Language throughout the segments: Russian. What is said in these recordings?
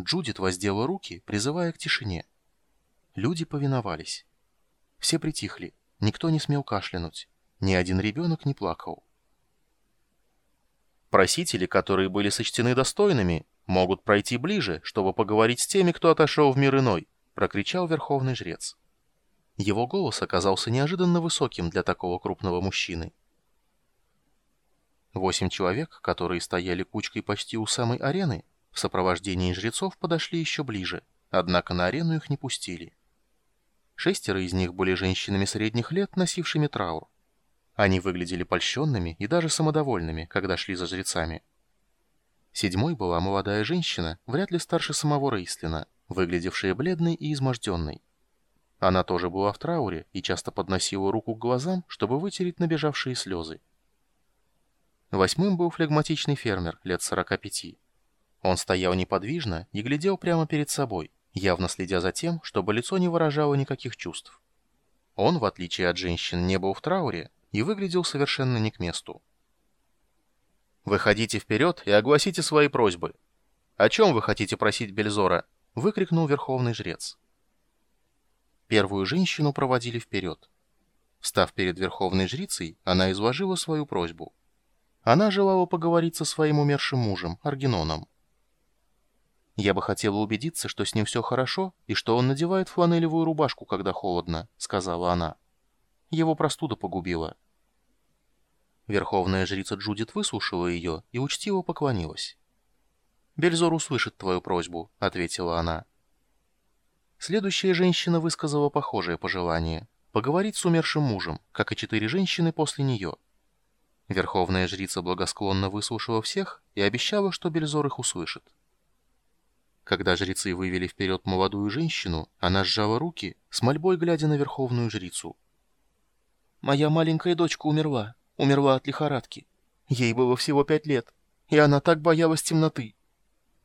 Джудит воздела руки, призывая к тишине. Люди повиновались. Все притихли, никто не смел кашлянуть, ни один ребенок не плакал. Просители, которые были сочтены достойными, могут пройти ближе, чтобы поговорить с теми, кто отошел в мир иной, прокричал верховный жрец. Его голос оказался неожиданно высоким для такого крупного мужчины. Восемь человек, которые стояли кучкой почти у самой арены, в сопровождении жрецов подошли еще ближе, однако на арену их не пустили. Шестеро из них были женщинами средних лет, носившими траур. Они выглядели польщенными и даже самодовольными, когда шли за жрецами. Седьмой была молодая женщина, вряд ли старше самого Рейслина, выглядевшая бледной и изможденной. Она тоже была в трауре и часто подносила руку к глазам, чтобы вытереть набежавшие слезы. Восьмым был флегматичный фермер лет 45. Он стоял неподвижно и глядел прямо перед собой, явно следя за тем, чтобы лицо не выражало никаких чувств. Он, в отличие от женщин, не был в трауре и выглядел совершенно не к месту. «Выходите вперед и огласите свои просьбы. О чем вы хотите просить Бельзора?» — выкрикнул верховный жрец. Первую женщину проводили вперед. Встав перед верховной жрицей, она изложила свою просьбу — она желала поговорить со своим умершим мужем, Аргиноном. «Я бы хотела убедиться, что с ним все хорошо, и что он надевает фланелевую рубашку, когда холодно», — сказала она. Его простуда погубила. Верховная жрица Джудит выслушала ее и учтиво поклонилась. «Бельзор услышит твою просьбу», — ответила она. Следующая женщина высказала похожее пожелание — поговорить с умершим мужем, как и четыре женщины после нее — Верховная жрица благосклонно выслушала всех и обещала, что Бельзор их услышит. Когда жрецы вывели вперед молодую женщину, она сжала руки, с мольбой глядя на верховную жрицу. «Моя маленькая дочка умерла, умерла от лихорадки. Ей было всего пять лет, и она так боялась темноты.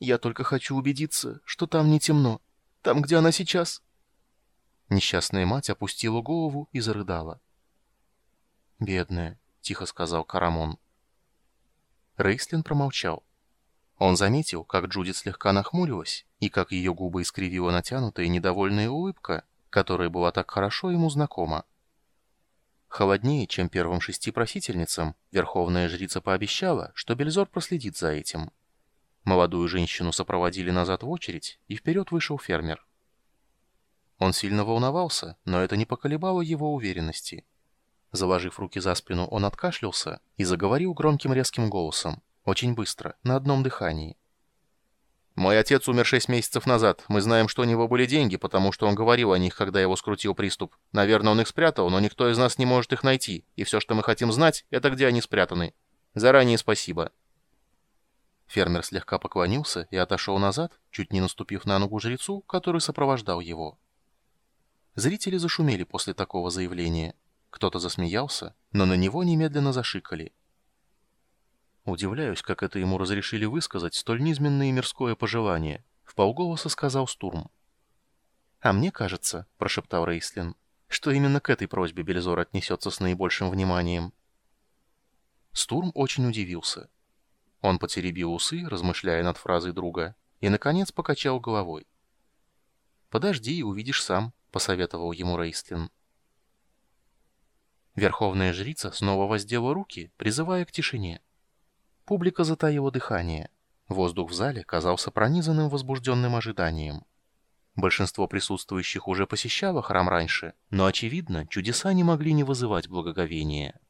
Я только хочу убедиться, что там не темно, там, где она сейчас». Несчастная мать опустила голову и зарыдала. «Бедная, тихо сказал Карамон. Рейслин промолчал. Он заметил, как Джудит слегка нахмурилась, и как ее губы искривила натянутая недовольная улыбка, которая была так хорошо ему знакома. Холоднее, чем первым шести просительницам, верховная жрица пообещала, что Бельзор проследит за этим. Молодую женщину сопроводили назад в очередь, и вперед вышел фермер. Он сильно волновался, но это не поколебало его уверенности. Заложив руки за спину, он откашлялся и заговорил громким резким голосом, очень быстро, на одном дыхании. «Мой отец умер шесть месяцев назад. Мы знаем, что у него были деньги, потому что он говорил о них, когда его скрутил приступ. Наверное, он их спрятал, но никто из нас не может их найти, и все, что мы хотим знать, это где они спрятаны. Заранее спасибо». Фермер слегка поклонился и отошел назад, чуть не наступив на ногу жрецу, который сопровождал его. Зрители зашумели после такого заявления. Кто-то засмеялся, но на него немедленно зашикали. Удивляюсь, как это ему разрешили высказать столь низменное и мирское пожелание, в полголоса сказал Стурм. «А мне кажется», — прошептал Рейслин, — «что именно к этой просьбе Бельзор отнесется с наибольшим вниманием». Стурм очень удивился. Он потеребил усы, размышляя над фразой друга, и, наконец, покачал головой. «Подожди, увидишь сам», — посоветовал ему Рейстлин. Верховная жрица снова воздела руки, призывая к тишине. Публика затаила дыхание. Воздух в зале казался пронизанным возбужденным ожиданием. Большинство присутствующих уже посещало храм раньше, но, очевидно, чудеса не могли не вызывать благоговения.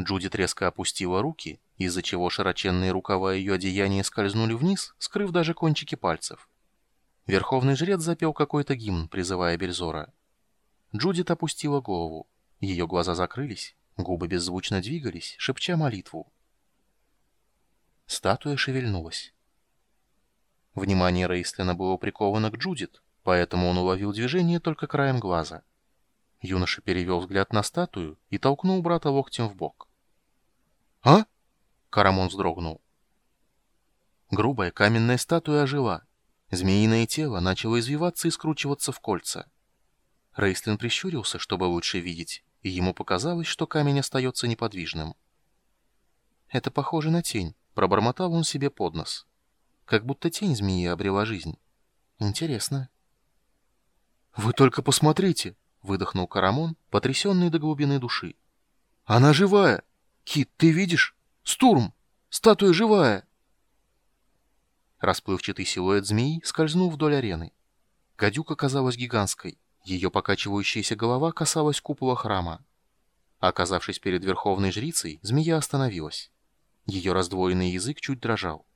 Джудит резко опустила руки, из-за чего широченные рукава ее одеяния скользнули вниз, скрыв даже кончики пальцев. Верховный жрец запел какой-то гимн, призывая Бельзора. Джудит опустила голову. Ее глаза закрылись, губы беззвучно двигались, шепча молитву. Статуя шевельнулась. Внимание Рейстлина было приковано к Джудит, поэтому он уловил движение только краем глаза. Юноша перевел взгляд на статую и толкнул брата локтем в бок. «А?» — Карамон вздрогнул. Грубая каменная статуя ожила. Змеиное тело начало извиваться и скручиваться в кольца. Рейстлин прищурился, чтобы лучше видеть, и ему показалось, что камень остается неподвижным. «Это похоже на тень», — пробормотал он себе под нос. как будто тень змеи обрела жизнь. Интересно. «Вы только посмотрите!» — выдохнул Карамон, потрясенный до глубины души. «Она живая! Кит, ты видишь? Стурм! Статуя живая!» Расплывчатый силуэт змеи скользнул вдоль арены. Гадюка казалась гигантской. Ее покачивающаяся голова касалась купола храма. Оказавшись перед верховной жрицей, змея остановилась. Ее раздвоенный язык чуть дрожал.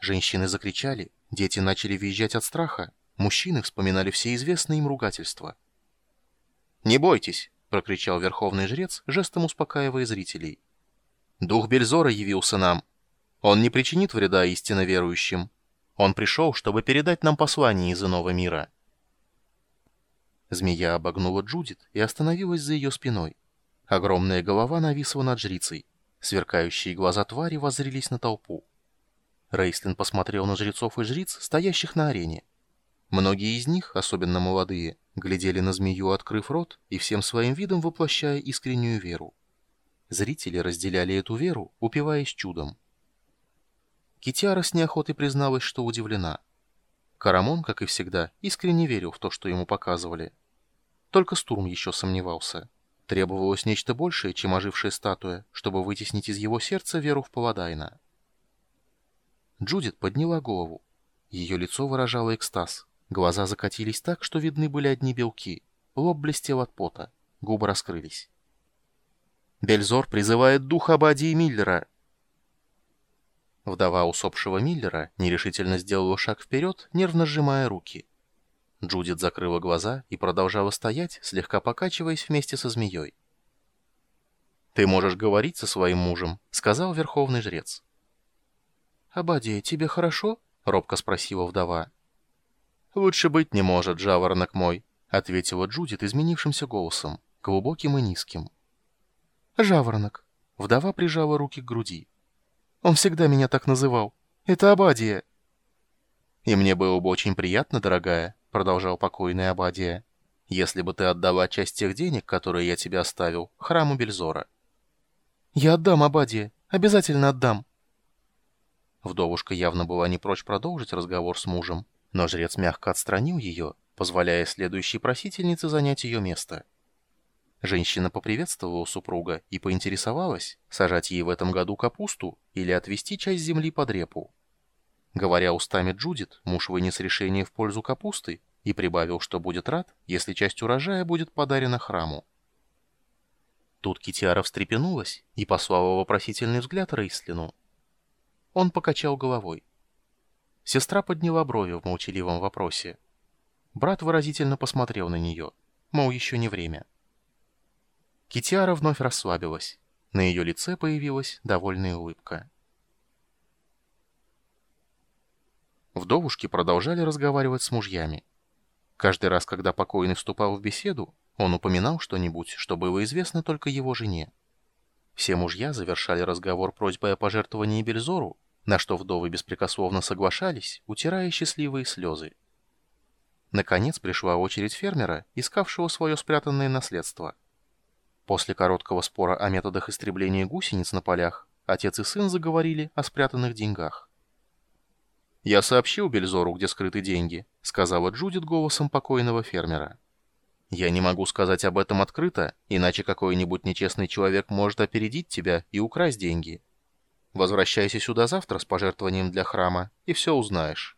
Женщины закричали, дети начали визжать от страха, мужчины вспоминали все известные им ругательства. «Не бойтесь!» — прокричал верховный жрец, жестом успокаивая зрителей. «Дух Бельзора явился нам. Он не причинит вреда истинно верующим. Он пришел, чтобы передать нам послание из иного мира». Змея обогнула Джудит и остановилась за ее спиной. Огромная голова нависла над жрицей. Сверкающие глаза твари воззрелись на толпу. Рейстлин посмотрел на жрецов и жриц, стоящих на арене. Многие из них, особенно молодые, глядели на змею, открыв рот, и всем своим видом воплощая искреннюю веру. Зрители разделяли эту веру, упиваясь чудом. Китяра с неохотой призналась, что удивлена. Карамон, как и всегда, искренне верил в то, что ему показывали. Только Стурм еще сомневался. Требовалось нечто большее, чем ожившая статуя, чтобы вытеснить из его сердца веру в Паладайна. Джудит подняла голову. Ее лицо выражало экстаз. Глаза закатились так, что видны были одни белки. Лоб блестел от пота. Губы раскрылись. «Бельзор призывает дух Абадии Миллера!» Вдова усопшего Миллера нерешительно сделала шаг вперед, нервно сжимая руки. Джудит закрыла глаза и продолжала стоять, слегка покачиваясь вместе со змеей. «Ты можешь говорить со своим мужем», — сказал верховный жрец. «Абадия, тебе хорошо?» — робко спросила вдова. «Лучше быть не может, жаворонок мой», — ответила Джудит изменившимся голосом, глубоким и низким. «Жаворонок». Вдова прижала руки к груди. «Он всегда меня так называл. Это Абадия». «И мне было бы очень приятно, дорогая», — продолжал покойный Абадия, «если бы ты отдала часть тех денег, которые я тебе оставил, храму Бельзора». «Я отдам, Абадия. Обязательно отдам», Вдовушка явно была не прочь продолжить разговор с мужем, но жрец мягко отстранил ее, позволяя следующей просительнице занять ее место. Женщина поприветствовала супруга и поинтересовалась, сажать ей в этом году капусту или отвести часть земли под репу. Говоря устами Джудит, муж вынес решение в пользу капусты и прибавил, что будет рад, если часть урожая будет подарена храму. Тут Китиара встрепенулась и послала вопросительный взгляд Рейслину. Он покачал головой. Сестра подняла брови в молчаливом вопросе. Брат выразительно посмотрел на нее, мол, еще не время. Китиара вновь расслабилась. На ее лице появилась довольная улыбка. Вдовушки продолжали разговаривать с мужьями. Каждый раз, когда покойный вступал в беседу, он упоминал что-нибудь, что было известно только его жене. Все мужья завершали разговор просьбой о пожертвовании Бельзору, на что вдовы беспрекословно соглашались, утирая счастливые слезы. Наконец пришла очередь фермера, искавшего свое спрятанное наследство. После короткого спора о методах истребления гусениц на полях, отец и сын заговорили о спрятанных деньгах. «Я сообщил Бельзору, где скрыты деньги», — сказала Джудит голосом покойного фермера. «Я не могу сказать об этом открыто, иначе какой-нибудь нечестный человек может опередить тебя и украсть деньги. Возвращайся сюда завтра с пожертвованием для храма, и все узнаешь».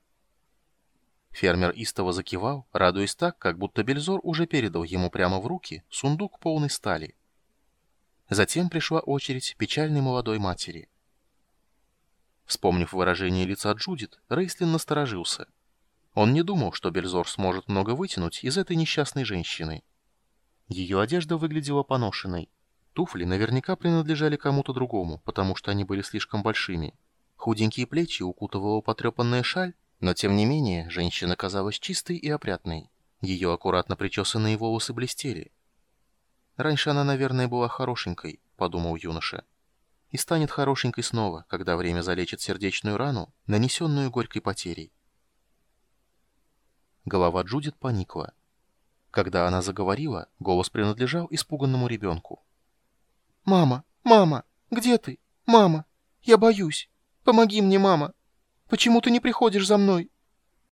Фермер истово закивал, радуясь так, как будто Бельзор уже передал ему прямо в руки сундук полный стали. Затем пришла очередь печальной молодой матери. Вспомнив выражение лица Джудит, Рейслин насторожился. Он не думал, что Бельзор сможет много вытянуть из этой несчастной женщины. Ее одежда выглядела поношенной. Туфли наверняка принадлежали кому-то другому, потому что они были слишком большими. Худенькие плечи укутывала потрепанная шаль, но тем не менее женщина казалась чистой и опрятной. Ее аккуратно причесанные волосы блестели. «Раньше она, наверное, была хорошенькой», — подумал юноша. «И станет хорошенькой снова, когда время залечит сердечную рану, нанесенную горькой потерей». Голова Джудит поникла. Когда она заговорила, голос принадлежал испуганному ребенку. «Мама! Мама! Где ты? Мама! Я боюсь! Помоги мне, мама!» Почему ты не приходишь за мной?